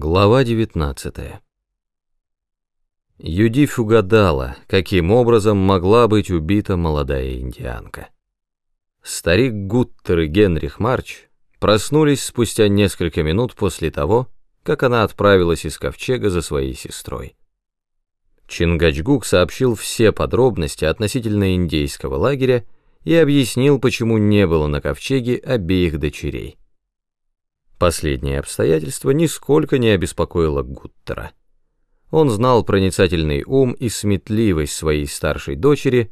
Глава 19 Юдиф угадала, каким образом могла быть убита молодая индианка. Старик Гуттер и Генрих Марч проснулись спустя несколько минут после того, как она отправилась из ковчега за своей сестрой. Чингачгук сообщил все подробности относительно индейского лагеря и объяснил, почему не было на ковчеге обеих дочерей. Последнее обстоятельство нисколько не обеспокоило Гуттера. Он знал проницательный ум и сметливость своей старшей дочери,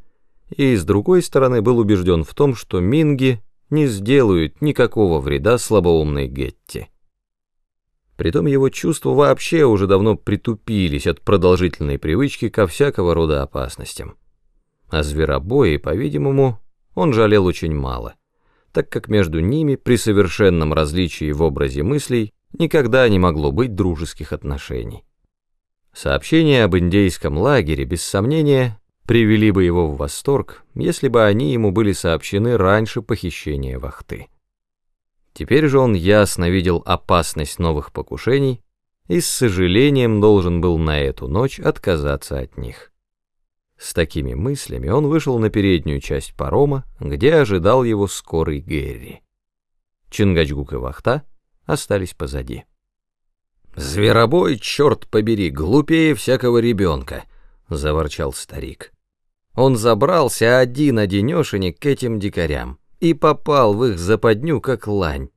и, с другой стороны, был убежден в том, что Минги не сделают никакого вреда слабоумной Гетти. Притом его чувства вообще уже давно притупились от продолжительной привычки ко всякого рода опасностям. А зверобои, по-видимому, он жалел очень мало так как между ними при совершенном различии в образе мыслей никогда не могло быть дружеских отношений. Сообщения об индейском лагере, без сомнения, привели бы его в восторг, если бы они ему были сообщены раньше похищения вахты. Теперь же он ясно видел опасность новых покушений и с сожалением должен был на эту ночь отказаться от них. С такими мыслями он вышел на переднюю часть парома, где ожидал его скорый Герри. Чингачгук и Вахта остались позади. «Зверобой, черт побери, глупее всякого ребенка!» — заворчал старик. Он забрался один-одинешенек к этим дикарям и попал в их западню, как лань.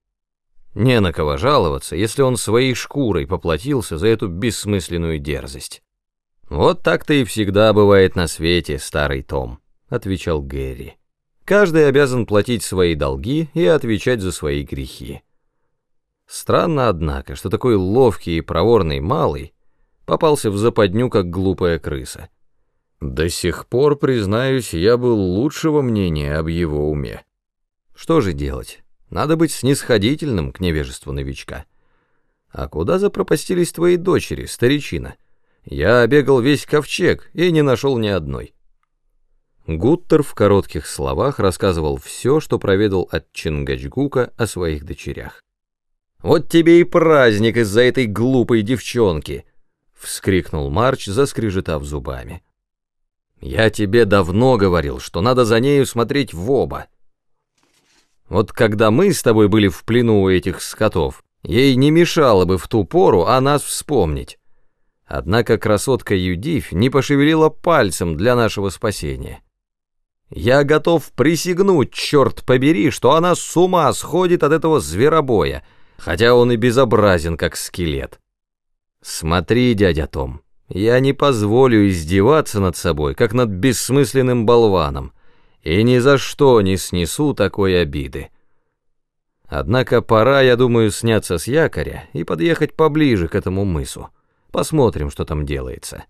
Не на кого жаловаться, если он своей шкурой поплатился за эту бессмысленную дерзость. «Вот так-то и всегда бывает на свете, старый Том», — отвечал Гэри. «Каждый обязан платить свои долги и отвечать за свои грехи. Странно, однако, что такой ловкий и проворный малый попался в западню, как глупая крыса. До сих пор, признаюсь, я был лучшего мнения об его уме. Что же делать? Надо быть снисходительным к невежеству новичка. А куда запропастились твои дочери, старичина?» Я обегал весь ковчег и не нашел ни одной. Гуттер в коротких словах рассказывал все, что проведал от Чингачгука о своих дочерях. «Вот тебе и праздник из-за этой глупой девчонки!» — вскрикнул Марч, заскрежетав зубами. «Я тебе давно говорил, что надо за нею смотреть в оба. Вот когда мы с тобой были в плену у этих скотов, ей не мешало бы в ту пору о нас вспомнить. Однако красотка Юдив не пошевелила пальцем для нашего спасения. Я готов присягнуть, черт побери, что она с ума сходит от этого зверобоя, хотя он и безобразен, как скелет. Смотри, дядя Том, я не позволю издеваться над собой, как над бессмысленным болваном, и ни за что не снесу такой обиды. Однако пора, я думаю, сняться с якоря и подъехать поближе к этому мысу. Посмотрим, что там делается.